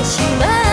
てし